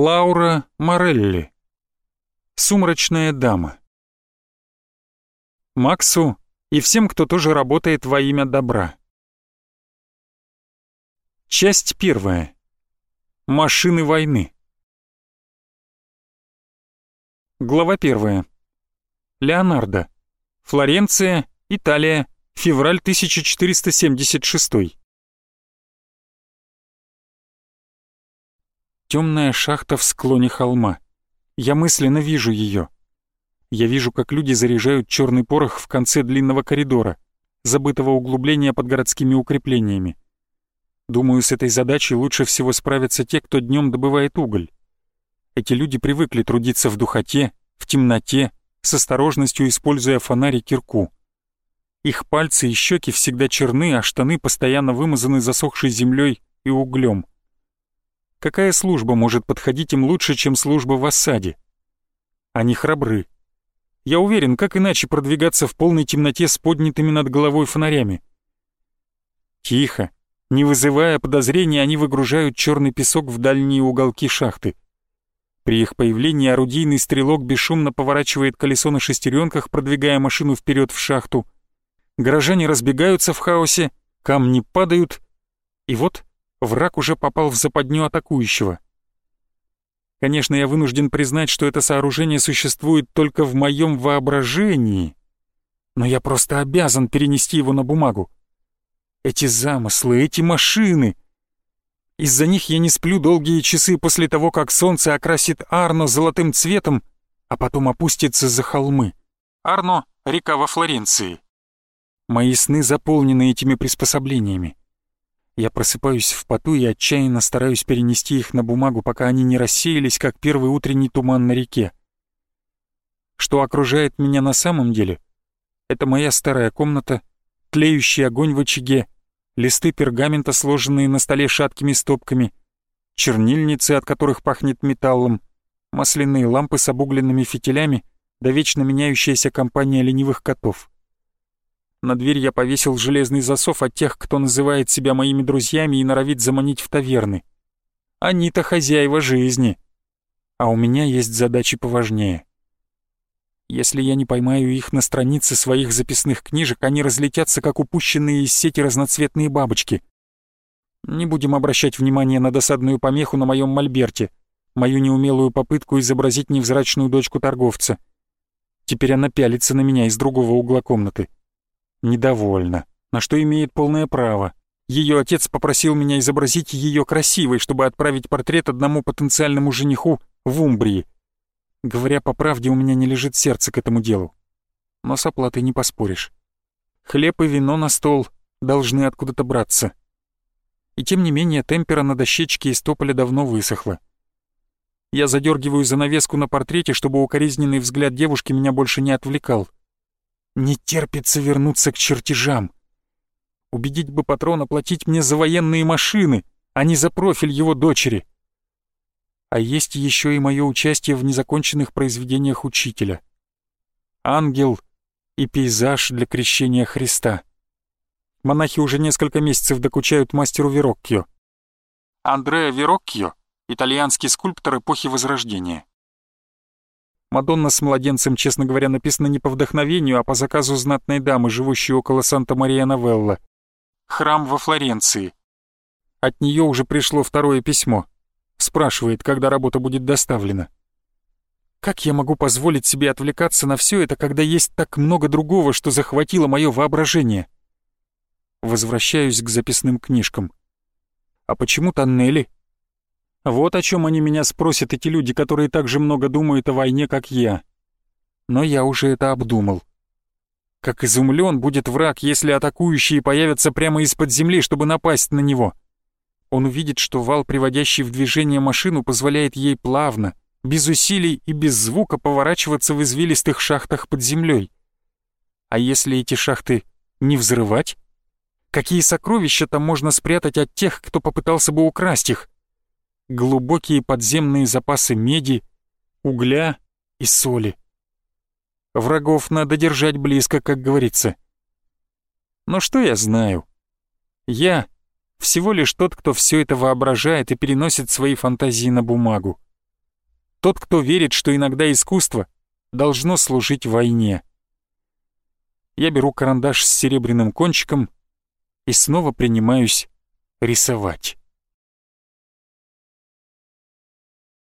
Лаура Морелли. Сумрачная дама. Максу и всем, кто тоже работает во имя добра. Часть первая. Машины войны. Глава первая. Леонардо. Флоренция, Италия, февраль 1476. Темная шахта в склоне холма. Я мысленно вижу ее. Я вижу, как люди заряжают черный порох в конце длинного коридора, забытого углубления под городскими укреплениями. Думаю, с этой задачей лучше всего справятся те, кто днем добывает уголь. Эти люди привыкли трудиться в духоте, в темноте, с осторожностью используя фонарь и кирку. Их пальцы и щеки всегда черны, а штаны постоянно вымазаны засохшей землей и углем. Какая служба может подходить им лучше, чем служба в осаде? Они храбры. Я уверен, как иначе продвигаться в полной темноте с поднятыми над головой фонарями. Тихо, не вызывая подозрений, они выгружают черный песок в дальние уголки шахты. При их появлении орудийный стрелок бесшумно поворачивает колесо на шестеренках, продвигая машину вперед в шахту. Горожане разбегаются в хаосе, камни падают, и вот враг уже попал в западню атакующего. Конечно, я вынужден признать, что это сооружение существует только в моем воображении, но я просто обязан перенести его на бумагу. Эти замыслы, эти машины. Из-за них я не сплю долгие часы после того, как солнце окрасит Арно золотым цветом, а потом опустится за холмы. Арно — река во Флоренции. Мои сны заполнены этими приспособлениями. Я просыпаюсь в поту и отчаянно стараюсь перенести их на бумагу, пока они не рассеялись, как первый утренний туман на реке. Что окружает меня на самом деле? Это моя старая комната, тлеющий огонь в очаге, листы пергамента, сложенные на столе шаткими стопками, чернильницы, от которых пахнет металлом, масляные лампы с обугленными фитилями, да вечно меняющаяся компания ленивых котов. На дверь я повесил железный засов от тех, кто называет себя моими друзьями и норовит заманить в таверны. Они-то хозяева жизни. А у меня есть задачи поважнее. Если я не поймаю их на странице своих записных книжек, они разлетятся, как упущенные из сети разноцветные бабочки. Не будем обращать внимания на досадную помеху на моем мольберте, мою неумелую попытку изобразить невзрачную дочку торговца. Теперь она пялится на меня из другого угла комнаты недовольна, на что имеет полное право. Ее отец попросил меня изобразить ее красивой, чтобы отправить портрет одному потенциальному жениху в Умбрии. Говоря по правде, у меня не лежит сердце к этому делу. Но с оплатой не поспоришь. Хлеб и вино на стол должны откуда-то браться. И тем не менее темпера на дощечке из тополя давно высохла. Я задергиваю занавеску на портрете, чтобы укоризненный взгляд девушки меня больше не отвлекал. Не терпится вернуться к чертежам. Убедить бы патрона платить мне за военные машины, а не за профиль его дочери. А есть еще и мое участие в незаконченных произведениях учителя. Ангел и пейзаж для крещения Христа. Монахи уже несколько месяцев докучают мастеру Вероккио. Андреа Вероккио — итальянский скульптор эпохи Возрождения. Мадонна с младенцем, честно говоря, написана не по вдохновению, а по заказу знатной дамы, живущей около Санта-Мария-Новелла. Храм во Флоренции. От нее уже пришло второе письмо. Спрашивает, когда работа будет доставлена. Как я могу позволить себе отвлекаться на все это, когда есть так много другого, что захватило мое воображение? Возвращаюсь к записным книжкам. А почему тоннели? Вот о чем они меня спросят, эти люди, которые так же много думают о войне, как я. Но я уже это обдумал. Как изумлен будет враг, если атакующие появятся прямо из-под земли, чтобы напасть на него. Он увидит, что вал, приводящий в движение машину, позволяет ей плавно, без усилий и без звука поворачиваться в извилистых шахтах под землей. А если эти шахты не взрывать? Какие сокровища там можно спрятать от тех, кто попытался бы украсть их? Глубокие подземные запасы меди, угля и соли. Врагов надо держать близко, как говорится. Но что я знаю? Я всего лишь тот, кто все это воображает и переносит свои фантазии на бумагу. Тот, кто верит, что иногда искусство должно служить войне. Я беру карандаш с серебряным кончиком и снова принимаюсь рисовать.